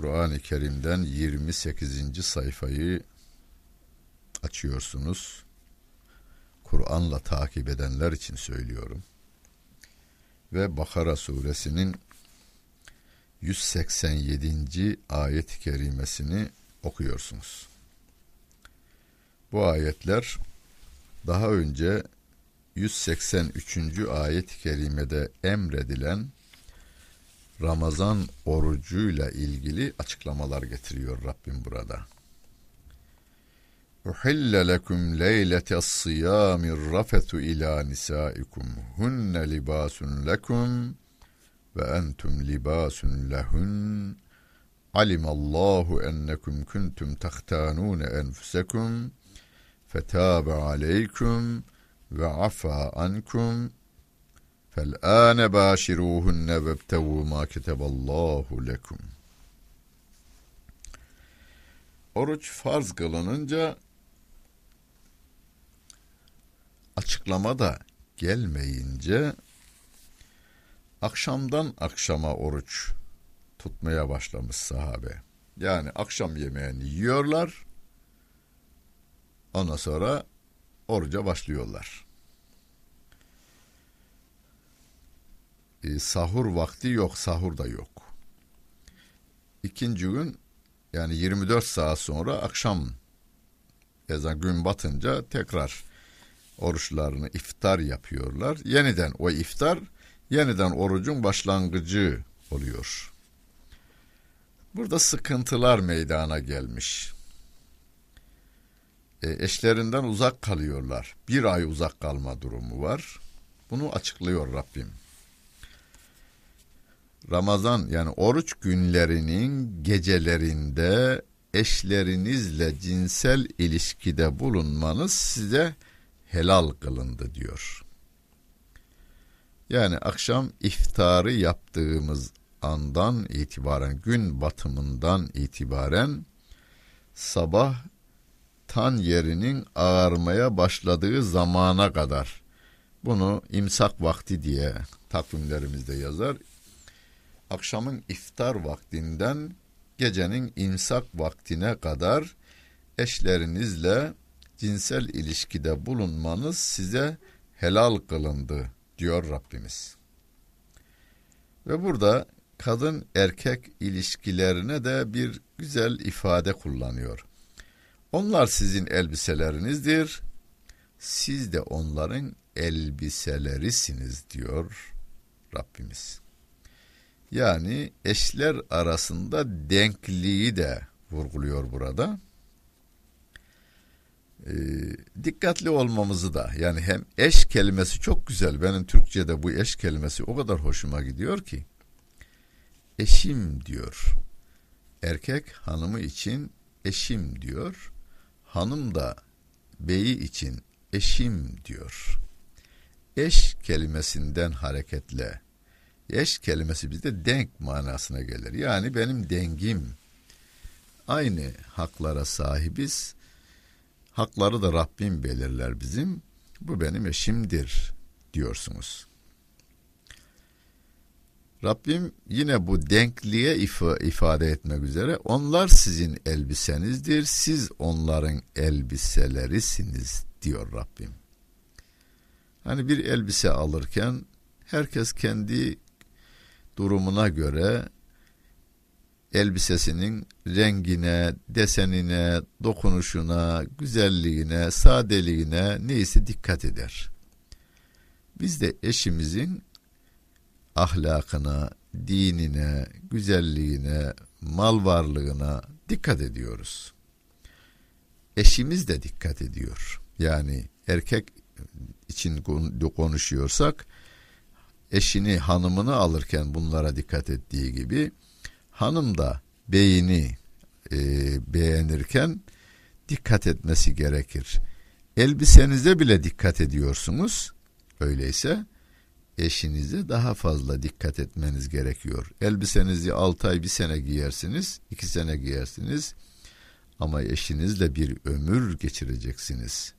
Kur'an-ı Kerim'den 28. sayfayı açıyorsunuz. Kur'an'la takip edenler için söylüyorum. Ve Bakara suresinin 187. ayet-i kerimesini okuyorsunuz. Bu ayetler daha önce 183. ayet-i kerimede emredilen Ramazan orucuyla ilgili açıklamalar getiriyor Rabbim burada. Uhille lekum leyletes siyami rafetu ila nisaikum. Hunne libasun lekum ve entum libasun lehun. Alimallahu ennekum kuntum tahtanun enfusekum. Fetabe aleykum ve afa ankum فَالْآنَ بَاشِرُوهُنَّ وَابْتَغُوا مَا كَتَبَ اللّٰهُ لَكُمْ Oruç farz kılınınca açıklama da gelmeyince akşamdan akşama oruç tutmaya başlamış sahabe. Yani akşam yemeğini yiyorlar. Ondan sonra oruca başlıyorlar. E, sahur vakti yok, sahur da yok. İkinci gün yani 24 saat sonra akşam ezan gün batınca tekrar oruçlarını iftar yapıyorlar. Yeniden o iftar yeniden orucun başlangıcı oluyor. Burada sıkıntılar meydana gelmiş. E, eşlerinden uzak kalıyorlar. Bir ay uzak kalma durumu var. Bunu açıklıyor Rabbim. Ramazan yani oruç günlerinin gecelerinde eşlerinizle cinsel ilişkide bulunmanız size helal kılındı diyor. Yani akşam iftarı yaptığımız andan itibaren gün batımından itibaren sabah tan yerinin ağarmaya başladığı zamana kadar bunu imsak vakti diye takvimlerimizde yazar akşamın iftar vaktinden gecenin imsak vaktine kadar eşlerinizle cinsel ilişkide bulunmanız size helal kılındı diyor Rabbimiz. Ve burada kadın erkek ilişkilerine de bir güzel ifade kullanıyor. Onlar sizin elbiselerinizdir. Siz de onların elbiselerisiniz diyor Rabbimiz. Yani eşler arasında denkliği de vurguluyor burada. Ee, dikkatli olmamızı da yani hem eş kelimesi çok güzel. Benim Türkçe'de bu eş kelimesi o kadar hoşuma gidiyor ki. Eşim diyor. Erkek hanımı için eşim diyor. Hanım da beyi için eşim diyor. Eş kelimesinden hareketle Eş kelimesi bizde denk manasına gelir. Yani benim dengim. Aynı haklara sahibiz. Hakları da Rabbim belirler bizim. Bu benim eşimdir diyorsunuz. Rabbim yine bu denkliğe if- ifade etmek üzere onlar sizin elbisenizdir, siz onların elbiselerisiniz diyor Rabbim. Hani bir elbise alırken herkes kendi durumuna göre elbisesinin rengine, desenine, dokunuşuna, güzelliğine, sadeliğine neyse dikkat eder. Biz de eşimizin ahlakına, dinine, güzelliğine, mal varlığına dikkat ediyoruz. Eşimiz de dikkat ediyor. Yani erkek için konuşuyorsak eşini, hanımını alırken bunlara dikkat ettiği gibi hanım da beyini e, beğenirken dikkat etmesi gerekir. Elbisenize bile dikkat ediyorsunuz. Öyleyse eşinize daha fazla dikkat etmeniz gerekiyor. Elbisenizi 6 ay bir sene giyersiniz, 2 sene giyersiniz ama eşinizle bir ömür geçireceksiniz.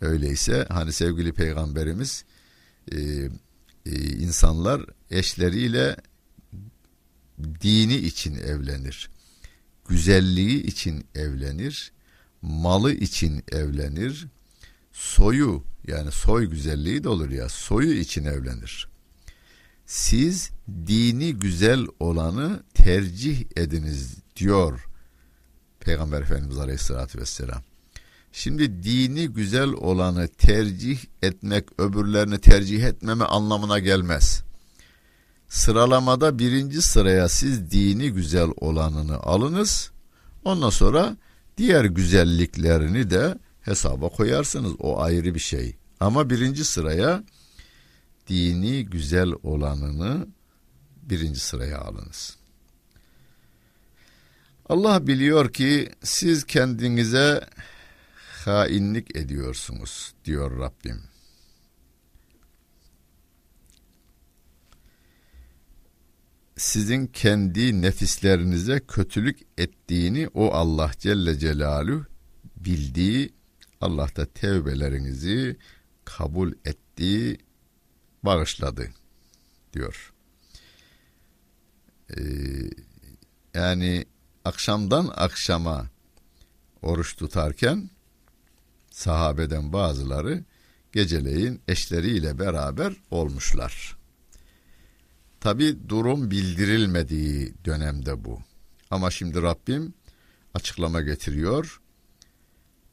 Öyleyse hani sevgili peygamberimiz e, e, insanlar eşleriyle dini için evlenir. Güzelliği için evlenir. Malı için evlenir. Soyu yani soy güzelliği de olur ya soyu için evlenir. Siz dini güzel olanı tercih ediniz diyor Peygamber Efendimiz Aleyhisselatü Vesselam. Şimdi dini güzel olanı tercih etmek öbürlerini tercih etmeme anlamına gelmez. Sıralamada birinci sıraya siz dini güzel olanını alınız. Ondan sonra diğer güzelliklerini de hesaba koyarsınız. O ayrı bir şey. Ama birinci sıraya dini güzel olanını birinci sıraya alınız. Allah biliyor ki siz kendinize hainlik ediyorsunuz diyor Rabbim. Sizin kendi nefislerinize kötülük ettiğini o Allah Celle Celaluhu bildiği Allah da tevbelerinizi kabul etti, bağışladı diyor. Ee, yani akşamdan akşama oruç tutarken sahabeden bazıları geceleyin eşleriyle beraber olmuşlar. Tabi durum bildirilmediği dönemde bu. Ama şimdi Rabbim açıklama getiriyor.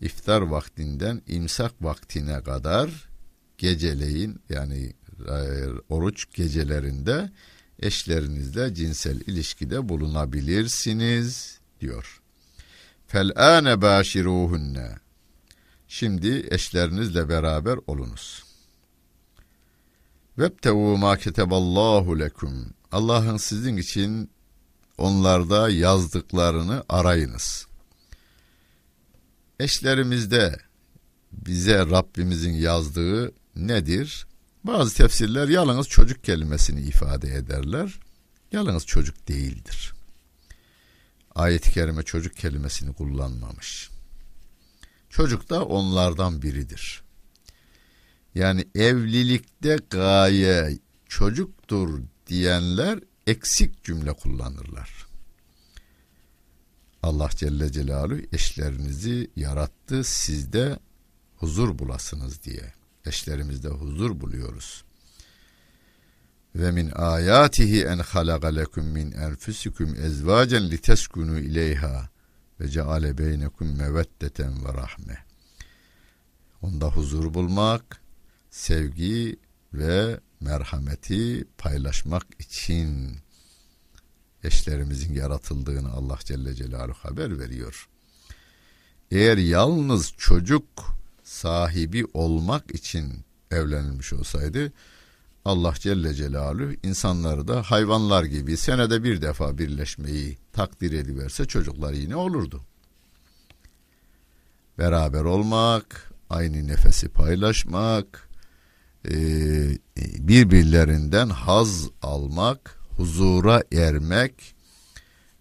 İftar vaktinden imsak vaktine kadar geceleyin yani e, oruç gecelerinde eşlerinizle cinsel ilişkide bulunabilirsiniz diyor. Fel ane başiruhunne Şimdi eşlerinizle beraber olunuz. Vebtevu ma keteballahu lekum. Allah'ın sizin için onlarda yazdıklarını arayınız. Eşlerimizde bize Rabbimizin yazdığı nedir? Bazı tefsirler yalnız çocuk kelimesini ifade ederler. Yalnız çocuk değildir. Ayet-i kerime çocuk kelimesini kullanmamış. Çocuk da onlardan biridir. Yani evlilikte gaye çocuktur diyenler eksik cümle kullanırlar. Allah Celle Celaluhu eşlerinizi yarattı sizde huzur bulasınız diye. Eşlerimizde huzur buluyoruz. Ve min ayatihi en halaga lekum min enfusikum ezvacen liteskunu ileyha ve ceale beynekum meveddeten ve rahme. Onda huzur bulmak, sevgi ve merhameti paylaşmak için eşlerimizin yaratıldığını Allah Celle Celaluhu haber veriyor. Eğer yalnız çocuk sahibi olmak için evlenilmiş olsaydı Allah Celle Celaluhu insanları da hayvanlar gibi senede bir defa birleşmeyi takdir ediverse çocuklar yine olurdu. Beraber olmak, aynı nefesi paylaşmak, e, birbirlerinden haz almak, huzura ermek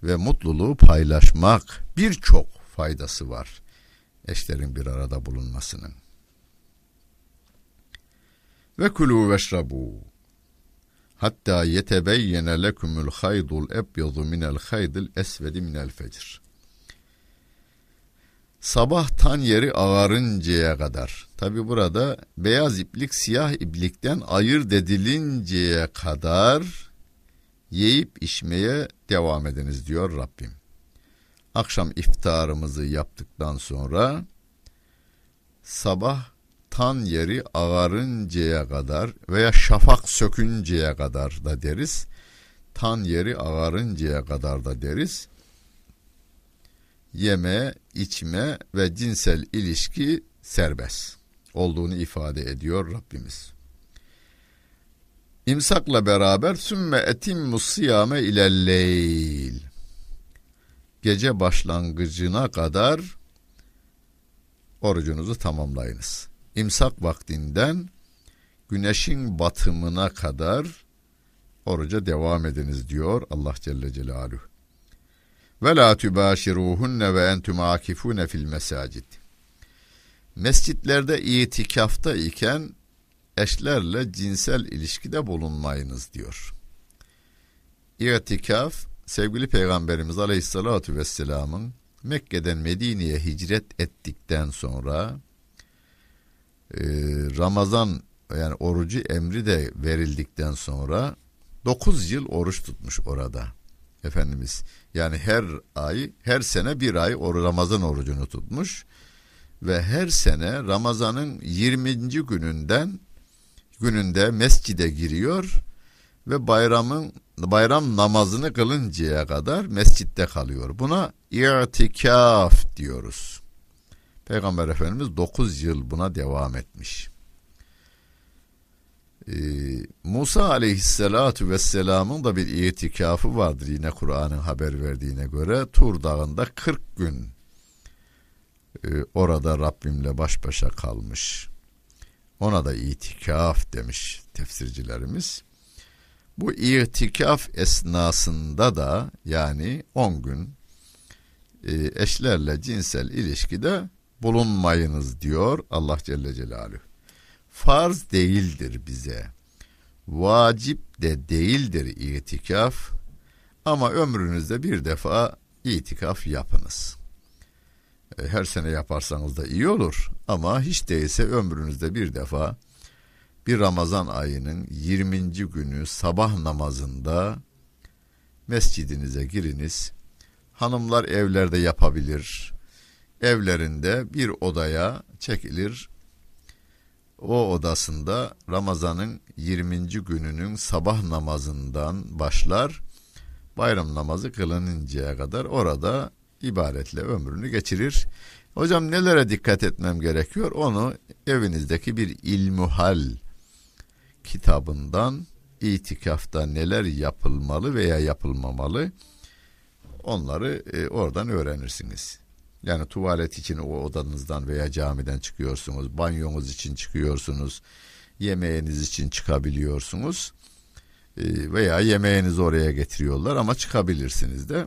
ve mutluluğu paylaşmak birçok faydası var eşlerin bir arada bulunmasının. Ve kulu veşrabu hatta yetebeyyene lekumul haydul ebyadu minel haydil esvedi minel fecr. Sabah tan yeri ağarıncaya kadar. Tabi burada beyaz iplik siyah iplikten ayırt edilinceye kadar yiyip içmeye devam ediniz diyor Rabbim. Akşam iftarımızı yaptıktan sonra sabah tan yeri ağarıncaya kadar veya şafak sökünceye kadar da deriz. Tan yeri ağarıncaya kadar da deriz. Yeme, içme ve cinsel ilişki serbest olduğunu ifade ediyor Rabbimiz. İmsakla beraber sümme etim musiyame ilelleyl. gece başlangıcına kadar orucunuzu tamamlayınız. İmsak vaktinden güneşin batımına kadar oruca devam ediniz diyor Allah Celle Celaluhu. Ve la tübaşiruhunne ve entüm akifune fil mesacid. Mescitlerde itikafta iken eşlerle cinsel ilişkide bulunmayınız diyor. İtikaf sevgili Peygamberimiz Aleyhisselatü Vesselam'ın Mekke'den Medine'ye hicret ettikten sonra e, Ramazan yani orucu emri de verildikten sonra 9 yıl oruç tutmuş orada. Efendimiz yani her ay her sene bir ay or Ramazan orucunu tutmuş ve her sene Ramazan'ın 20. gününden gününde mescide giriyor ve bayramın bayram namazını kılıncaya kadar mescitte kalıyor. Buna itikaf diyoruz. Peygamber Efendimiz 9 yıl buna devam etmiş. Ee, Musa aleyhissalatu vesselamın da bir itikafı vardır yine Kur'an'ın haber verdiğine göre. Tur dağında 40 gün e, orada Rabbimle baş başa kalmış. Ona da itikaf demiş tefsircilerimiz. Bu itikaf esnasında da yani 10 gün e, eşlerle cinsel ilişkide bulunmayınız diyor Allah Celle Celaluhu. Farz değildir bize. Vacip de değildir itikaf. Ama ömrünüzde bir defa itikaf yapınız. E, her sene yaparsanız da iyi olur ama hiç değilse ömrünüzde bir defa bir Ramazan ayının 20. günü sabah namazında mescidinize giriniz. Hanımlar evlerde yapabilir. Evlerinde bir odaya çekilir. O odasında Ramazan'ın 20. gününün sabah namazından başlar. Bayram namazı kılınıncaya kadar orada ibaretle ömrünü geçirir. Hocam nelere dikkat etmem gerekiyor? Onu evinizdeki bir ilmuhal kitabından itikafta neler yapılmalı veya yapılmamalı onları e, oradan öğrenirsiniz. Yani tuvalet için o odanızdan veya camiden çıkıyorsunuz, banyonuz için çıkıyorsunuz, yemeğiniz için çıkabiliyorsunuz e, veya yemeğinizi oraya getiriyorlar ama çıkabilirsiniz de.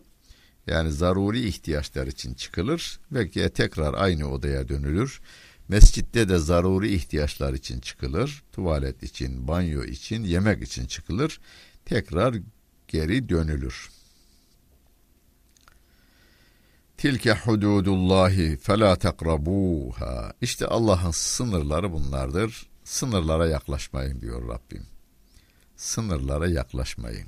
Yani zaruri ihtiyaçlar için çıkılır ve tekrar aynı odaya dönülür. Mescitte de zaruri ihtiyaçlar için çıkılır. Tuvalet için, banyo için, yemek için çıkılır. Tekrar geri dönülür. Tilke hududullahi fela tekrabuha. İşte Allah'ın sınırları bunlardır. Sınırlara yaklaşmayın diyor Rabbim. Sınırlara yaklaşmayın.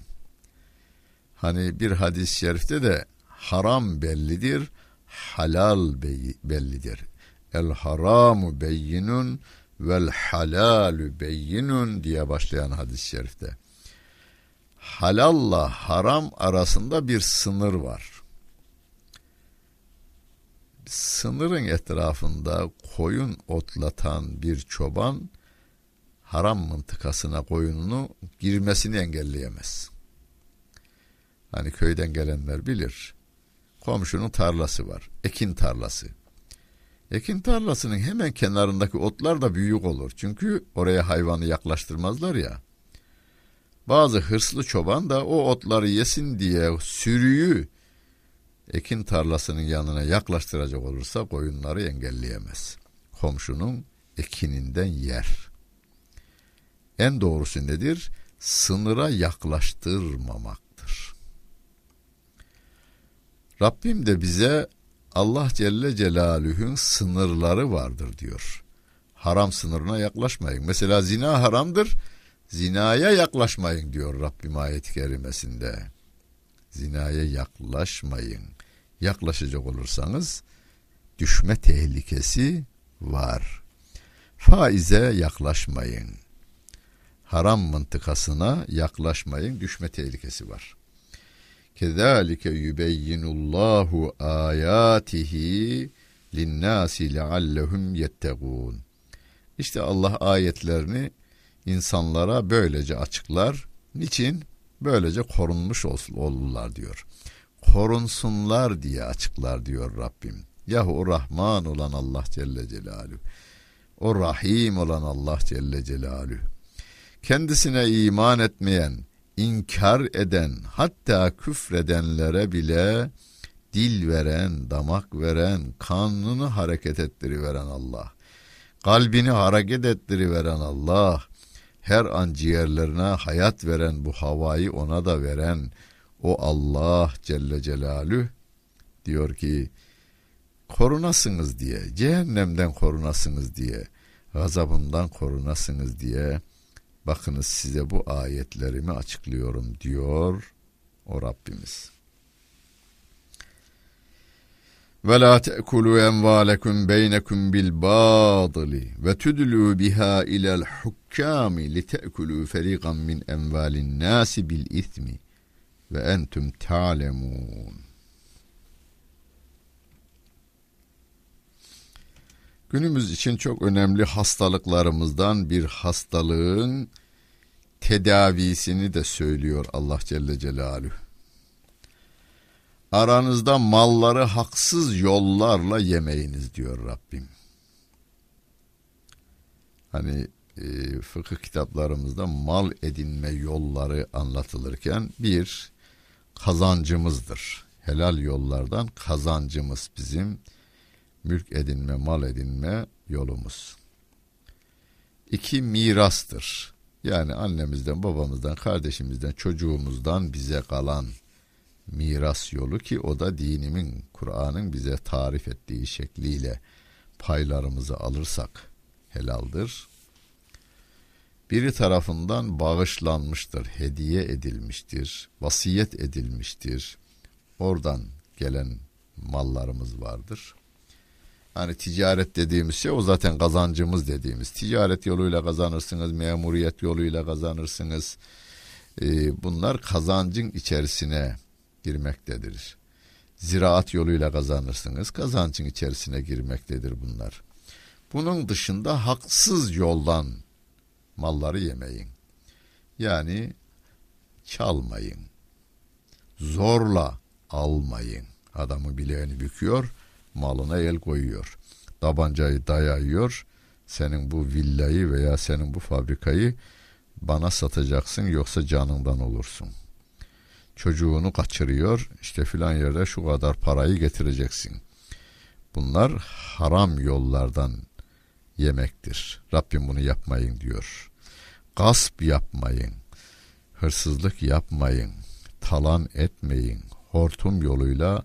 Hani bir hadis-i şerifte de haram bellidir, halal bellidir. El haramu beyinun vel halalu beyinun diye başlayan hadis-i şerifte. Halalla haram arasında bir sınır var. Sınırın etrafında koyun otlatan bir çoban haram mıntıkasına koyununu girmesini engelleyemez. Hani köyden gelenler bilir. Komşunun tarlası var. Ekin tarlası. Ekin tarlasının hemen kenarındaki otlar da büyük olur. Çünkü oraya hayvanı yaklaştırmazlar ya. Bazı hırslı çoban da o otları yesin diye sürüyü ekin tarlasının yanına yaklaştıracak olursa koyunları engelleyemez. Komşunun ekininden yer. En doğrusu nedir? Sınıra yaklaştırmamaktır. Rabbim de bize Allah Celle Celaluhu'nun sınırları vardır diyor. Haram sınırına yaklaşmayın. Mesela zina haramdır. Zinaya yaklaşmayın diyor Rabbim ayet-i kerimesinde. Zinaya yaklaşmayın. Yaklaşacak olursanız düşme tehlikesi var. Faize yaklaşmayın. Haram mıntıkasına yaklaşmayın. Düşme tehlikesi var. Kezalike yubeyyinullahu ayatihi linnâsi leallehum yettegûn. İşte Allah ayetlerini insanlara böylece açıklar. Niçin? Böylece korunmuş olurlar diyor. korunsunlar diye açıklar diyor Rabbim. Yahu o Rahman olan Allah Celle Celaluhu. O Rahim olan Allah Celle Celaluhu. Kendisine iman etmeyen, inkar eden, hatta küfredenlere bile dil veren, damak veren, kanını hareket ettiriveren Allah. Kalbini hareket ettiriveren Allah. Her an ciğerlerine hayat veren bu havayı ona da veren o Allah Celle Celalü diyor ki korunasınız diye, cehennemden korunasınız diye, gazabımdan korunasınız diye bakınız size bu ayetlerimi açıklıyorum diyor o Rabbimiz. Ve la te'kulu envalekum beynekum bil batili ve tudlu biha ila'l hukkami li te'kulu feriqan min envalin nasi bil ismi ve entüm ta'lemun. Günümüz için çok önemli hastalıklarımızdan bir hastalığın tedavisini de söylüyor Allah Celle Celaluhu. Aranızda malları haksız yollarla yemeyiniz diyor Rabbim. Hani e, fıkıh kitaplarımızda mal edinme yolları anlatılırken bir kazancımızdır. Helal yollardan kazancımız bizim mülk edinme, mal edinme yolumuz. İki mirastır. Yani annemizden, babamızdan, kardeşimizden, çocuğumuzdan bize kalan miras yolu ki o da dinimin, Kur'an'ın bize tarif ettiği şekliyle paylarımızı alırsak helaldir. Biri tarafından bağışlanmıştır, hediye edilmiştir, vasiyet edilmiştir. Oradan gelen mallarımız vardır. Hani ticaret dediğimiz şey o zaten kazancımız dediğimiz. Ticaret yoluyla kazanırsınız, memuriyet yoluyla kazanırsınız. Ee, bunlar kazancın içerisine girmektedir. Ziraat yoluyla kazanırsınız. Kazancın içerisine girmektedir bunlar. Bunun dışında haksız yoldan malları yemeyin. Yani çalmayın. Zorla almayın. Adamı bileğini büküyor, malına el koyuyor. Tabancayı dayıyor. Senin bu villayı veya senin bu fabrikayı bana satacaksın yoksa canından olursun. Çocuğunu kaçırıyor. İşte filan yerde şu kadar parayı getireceksin. Bunlar haram yollardan yemektir. Rabbim bunu yapmayın diyor. Gasp yapmayın. Hırsızlık yapmayın. Talan etmeyin. Hortum yoluyla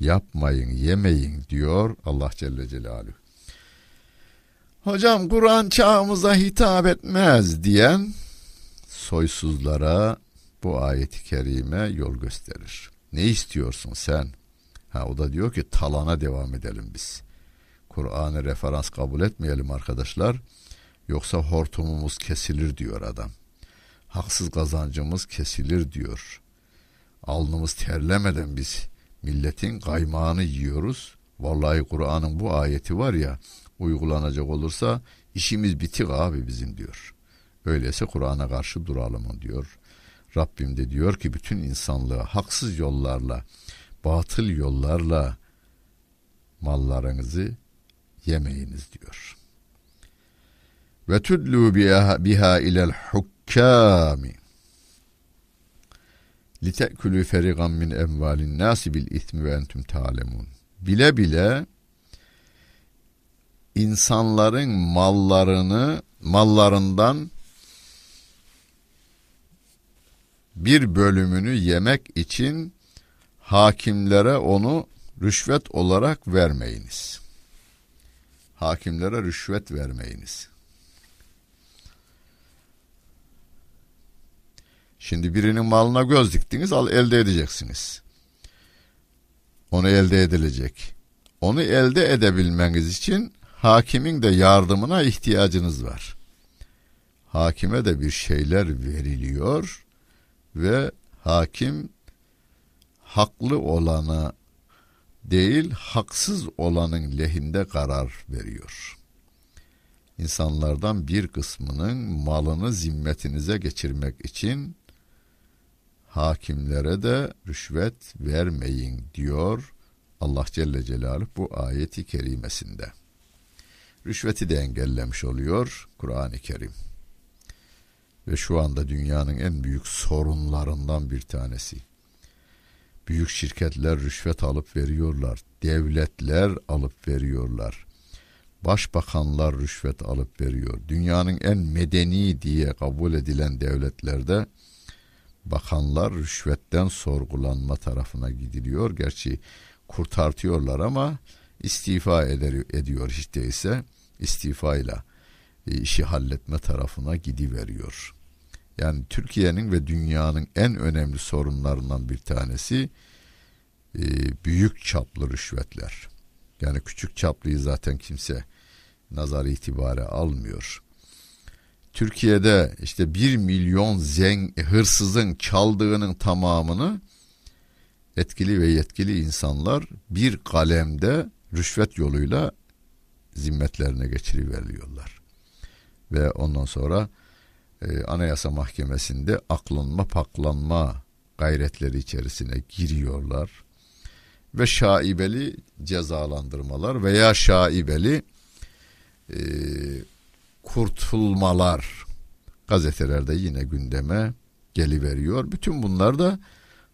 yapmayın, yemeyin diyor Allah Celle Celaluhu. Hocam Kur'an çağımıza hitap etmez diyen soysuzlara bu ayeti kerime yol gösterir. Ne istiyorsun sen? Ha o da diyor ki talana devam edelim biz. Kur'an'ı referans kabul etmeyelim arkadaşlar. Yoksa hortumumuz kesilir diyor adam. Haksız kazancımız kesilir diyor. Alnımız terlemeden biz milletin kaymağını yiyoruz. Vallahi Kur'an'ın bu ayeti var ya uygulanacak olursa işimiz bitik abi bizim diyor. Öyleyse Kur'an'a karşı duralım diyor. Rabbim de diyor ki bütün insanlığı haksız yollarla, batıl yollarla mallarınızı yemeyiniz diyor. Ve tudlu biha, ilel hukkami litekülü ferigan min emvalin nasi bil ismi ve entüm talemun. Bile bile insanların mallarını mallarından bir bölümünü yemek için hakimlere onu rüşvet olarak vermeyiniz. Hakimlere rüşvet vermeyiniz. Şimdi birinin malına göz diktiniz, al elde edeceksiniz. Onu elde edilecek. Onu elde edebilmeniz için hakimin de yardımına ihtiyacınız var. Hakime de bir şeyler veriliyor ve hakim haklı olana değil haksız olanın lehinde karar veriyor. İnsanlardan bir kısmının malını zimmetinize geçirmek için hakimlere de rüşvet vermeyin diyor Allah Celle Celaluhu bu ayeti kerimesinde. Rüşveti de engellemiş oluyor Kur'an-ı Kerim. Ve şu anda dünyanın en büyük sorunlarından bir tanesi. Büyük şirketler rüşvet alıp veriyorlar. Devletler alıp veriyorlar. Başbakanlar rüşvet alıp veriyor. Dünyanın en medeni diye kabul edilen devletlerde bakanlar rüşvetten sorgulanma tarafına gidiliyor. Gerçi kurtartıyorlar ama istifa ediyor hiç değilse istifayla e, işi halletme tarafına gidiveriyor. Yani Türkiye'nin ve dünyanın en önemli sorunlarından bir tanesi e, büyük çaplı rüşvetler. Yani küçük çaplıyı zaten kimse nazar itibare almıyor. Türkiye'de işte bir milyon zen, hırsızın çaldığının tamamını etkili ve yetkili insanlar bir kalemde rüşvet yoluyla zimmetlerine geçiriveriliyorlar. Ve ondan sonra e, Anayasa Mahkemesi'nde aklanma paklanma gayretleri içerisine giriyorlar. Ve şaibeli cezalandırmalar veya şaibeli e, kurtulmalar gazetelerde yine gündeme geliveriyor. Bütün bunlar da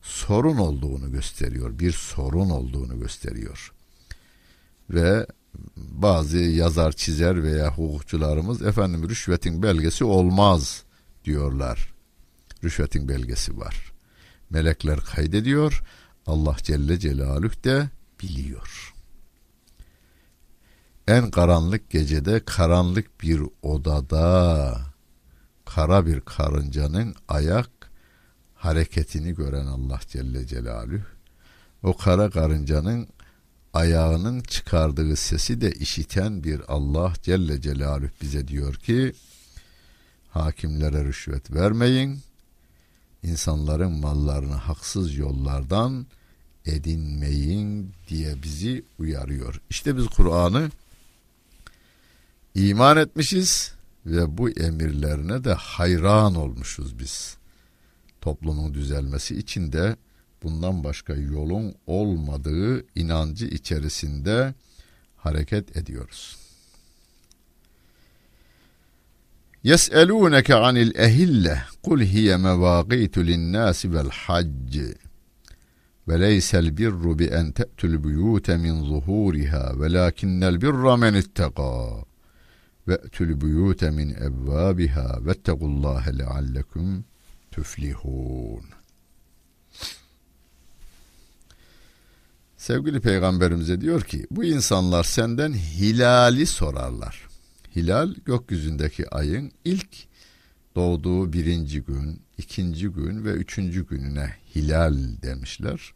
sorun olduğunu gösteriyor. Bir sorun olduğunu gösteriyor. Ve bazı yazar, çizer veya hukukçularımız efendim rüşvetin belgesi olmaz diyorlar. Rüşvetin belgesi var. Melekler kaydediyor. Allah Celle Celaluhu de biliyor. En karanlık gecede karanlık bir odada kara bir karıncanın ayak hareketini gören Allah Celle Celaluhu o kara karıncanın ayağının çıkardığı sesi de işiten bir Allah Celle Celaluhu bize diyor ki hakimlere rüşvet vermeyin insanların mallarını haksız yollardan edinmeyin diye bizi uyarıyor. İşte biz Kur'an'ı iman etmişiz ve bu emirlerine de hayran olmuşuz biz. Toplumun düzelmesi için de bundan başka yolun olmadığı inancı içerisinde hareket ediyoruz. يسألونك عن الأهلة قل هي مواقيت للناس والحج وليس البر بأن تأتوا البيوت من ظهورها ولكن البر من اتقى وأتوا البيوت من أبوابها واتقوا الله لعلكم تفلحون Sevgili peygamberimize diyor ki bu insanlar senden hilali sorarlar. Hilal gökyüzündeki ayın ilk doğduğu birinci gün, ikinci gün ve üçüncü gününe hilal demişler.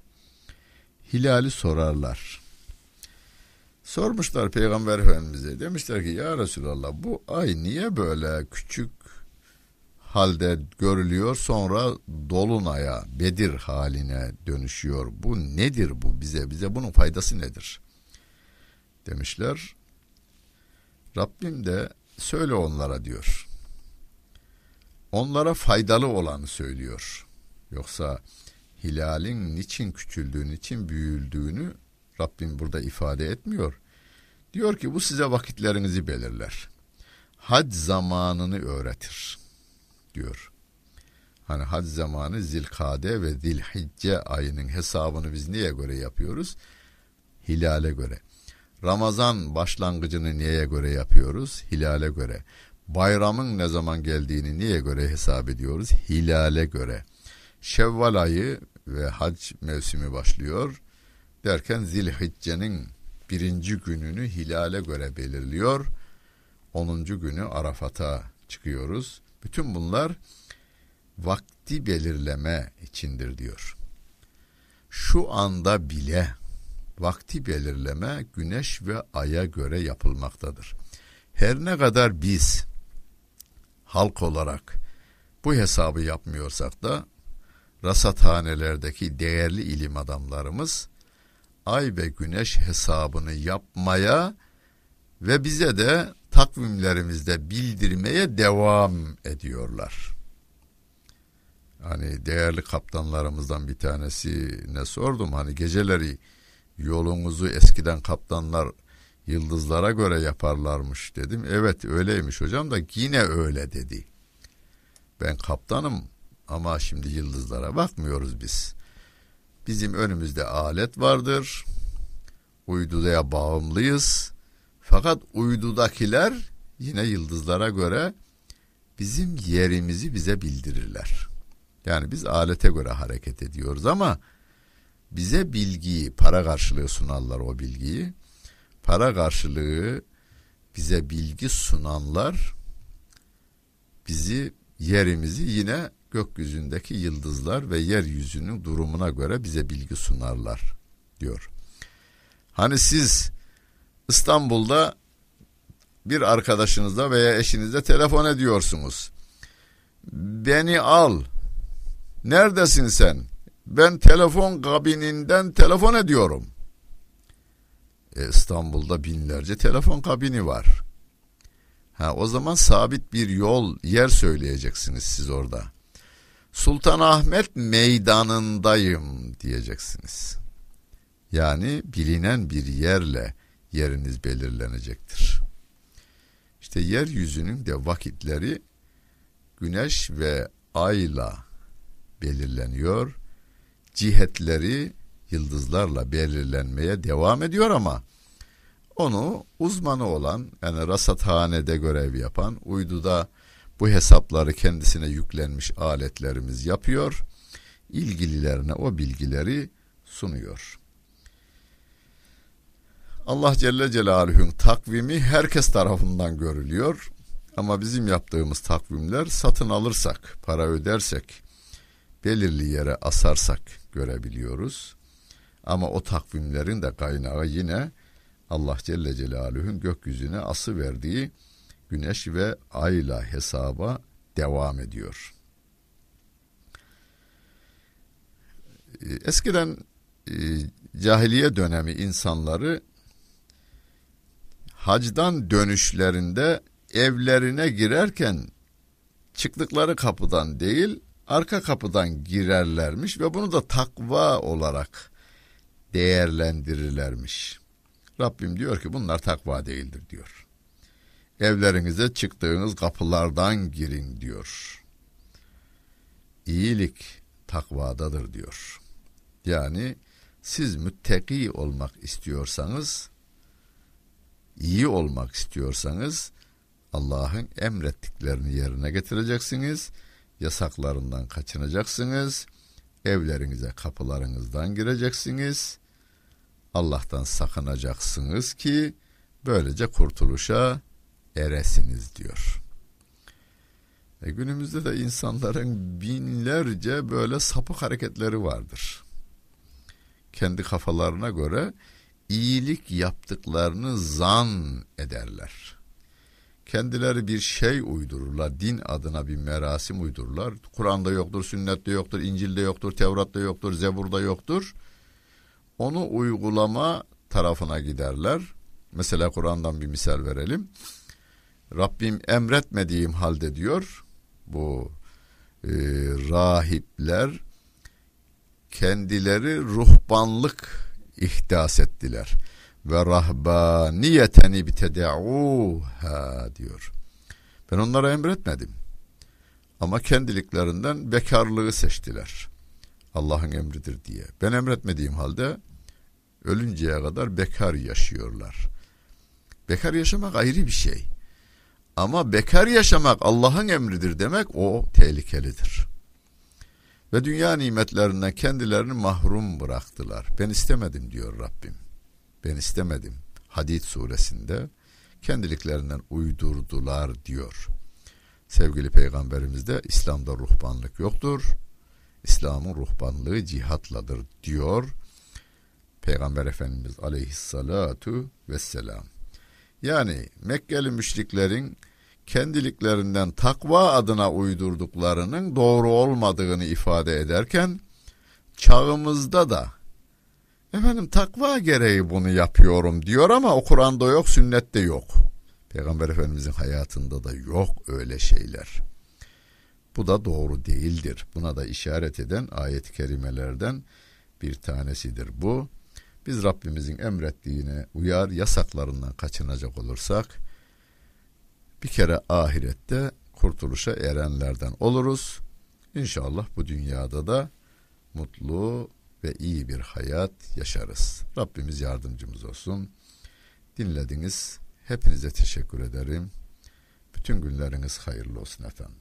Hilali sorarlar. Sormuşlar Peygamber Efendimiz'e demişler ki ya Resulallah bu ay niye böyle küçük halde görülüyor sonra dolunaya Bedir haline dönüşüyor. Bu nedir bu bize? Bize bunun faydası nedir? Demişler. Rabbim de söyle onlara diyor. Onlara faydalı olanı söylüyor. Yoksa hilalin niçin küçüldüğünü, niçin büyüldüğünü Rabbim burada ifade etmiyor. Diyor ki bu size vakitlerinizi belirler. Hac zamanını öğretir diyor. Hani hac zamanı Zilkade ve Zilhicce ayının hesabını biz niye göre yapıyoruz? Hilale göre. Ramazan başlangıcını neye göre yapıyoruz? Hilale göre. Bayramın ne zaman geldiğini niye göre hesap ediyoruz? Hilale göre. Şevval ayı ve hac mevsimi başlıyor. Derken Zilhicce'nin birinci gününü hilale göre belirliyor. Onuncu günü Arafat'a çıkıyoruz. Bütün bunlar vakti belirleme içindir diyor. Şu anda bile vakti belirleme güneş ve aya göre yapılmaktadır. Her ne kadar biz halk olarak bu hesabı yapmıyorsak da rasathanelerdeki değerli ilim adamlarımız ay ve güneş hesabını yapmaya ve bize de takvimlerimizde bildirmeye devam ediyorlar. hani değerli kaptanlarımızdan bir tanesi ne sordum hani geceleri yolunuzu eskiden kaptanlar yıldızlara göre yaparlarmış dedim. Evet öyleymiş hocam da yine öyle dedi. Ben kaptanım ama şimdi yıldızlara bakmıyoruz biz. Bizim önümüzde alet vardır. Uyduya bağımlıyız. Fakat uydudakiler yine yıldızlara göre bizim yerimizi bize bildirirler. Yani biz alete göre hareket ediyoruz ama bize bilgiyi, para karşılığı sunarlar o bilgiyi. Para karşılığı bize bilgi sunanlar bizi yerimizi yine gökyüzündeki yıldızlar ve yeryüzünün durumuna göre bize bilgi sunarlar diyor. Hani siz İstanbul'da bir arkadaşınızla veya eşinizle telefon ediyorsunuz. Beni al. Neredesin sen? Ben telefon kabininden telefon ediyorum. E, İstanbul'da binlerce telefon kabini var. Ha, o zaman sabit bir yol, yer söyleyeceksiniz siz orada. Sultanahmet meydanındayım diyeceksiniz. Yani bilinen bir yerle yeriniz belirlenecektir. İşte yeryüzünün de vakitleri güneş ve ayla belirleniyor. Cihetleri yıldızlarla belirlenmeye devam ediyor ama onu uzmanı olan yani rasathanede görev yapan uyduda bu hesapları kendisine yüklenmiş aletlerimiz yapıyor. ilgililerine o bilgileri sunuyor. Allah Celle Celaluhu'nun takvimi herkes tarafından görülüyor. Ama bizim yaptığımız takvimler satın alırsak, para ödersek, belirli yere asarsak görebiliyoruz. Ama o takvimlerin de kaynağı yine Allah Celle Celaluhu'nun gökyüzüne ası verdiği güneş ve ayla hesaba devam ediyor. Eskiden e, cahiliye dönemi insanları hacdan dönüşlerinde evlerine girerken çıktıkları kapıdan değil arka kapıdan girerlermiş ve bunu da takva olarak değerlendirirlermiş. Rabbim diyor ki bunlar takva değildir diyor. Evlerinize çıktığınız kapılardan girin diyor. İyilik takvadadır diyor. Yani siz müttaki olmak istiyorsanız iyi olmak istiyorsanız Allah'ın emrettiklerini yerine getireceksiniz. Yasaklarından kaçınacaksınız. Evlerinize kapılarınızdan gireceksiniz. Allah'tan sakınacaksınız ki böylece kurtuluşa eresiniz diyor. E günümüzde de insanların binlerce böyle sapık hareketleri vardır. Kendi kafalarına göre iyilik yaptıklarını zan ederler. Kendileri bir şey uydururlar, din adına bir merasim uydururlar. Kur'an'da yoktur, sünnette yoktur, İncil'de yoktur, Tevrat'ta yoktur, Zebur'da yoktur. Onu uygulama tarafına giderler. Mesela Kur'an'dan bir misal verelim. Rabbim emretmediğim halde diyor bu e, rahipler kendileri ruhbanlık ihdas ettiler. Ve rahbaniyeteni bitedauha diyor. Ben onlara emretmedim. Ama kendiliklerinden bekarlığı seçtiler. Allah'ın emridir diye. Ben emretmediğim halde ölünceye kadar bekar yaşıyorlar. Bekar yaşamak ayrı bir şey. Ama bekar yaşamak Allah'ın emridir demek o tehlikelidir ve dünya nimetlerinden kendilerini mahrum bıraktılar. Ben istemedim diyor Rabbim. Ben istemedim. Hadid suresinde kendiliklerinden uydurdular diyor. Sevgili peygamberimiz de İslam'da ruhbanlık yoktur. İslam'ın ruhbanlığı cihatladır diyor. Peygamber Efendimiz aleyhissalatu vesselam. Yani Mekkeli müşriklerin kendiliklerinden takva adına uydurduklarının doğru olmadığını ifade ederken çağımızda da efendim takva gereği bunu yapıyorum diyor ama o Kur'an'da yok, sünnette yok. Peygamber Efendimizin hayatında da yok öyle şeyler. Bu da doğru değildir. Buna da işaret eden ayet-i kerimelerden bir tanesidir bu. Biz Rabbimizin emrettiğine uyar, yasaklarından kaçınacak olursak bir kere ahirette kurtuluşa erenlerden oluruz. İnşallah bu dünyada da mutlu ve iyi bir hayat yaşarız. Rabbimiz yardımcımız olsun. Dinlediniz. Hepinize teşekkür ederim. Bütün günleriniz hayırlı olsun efendim.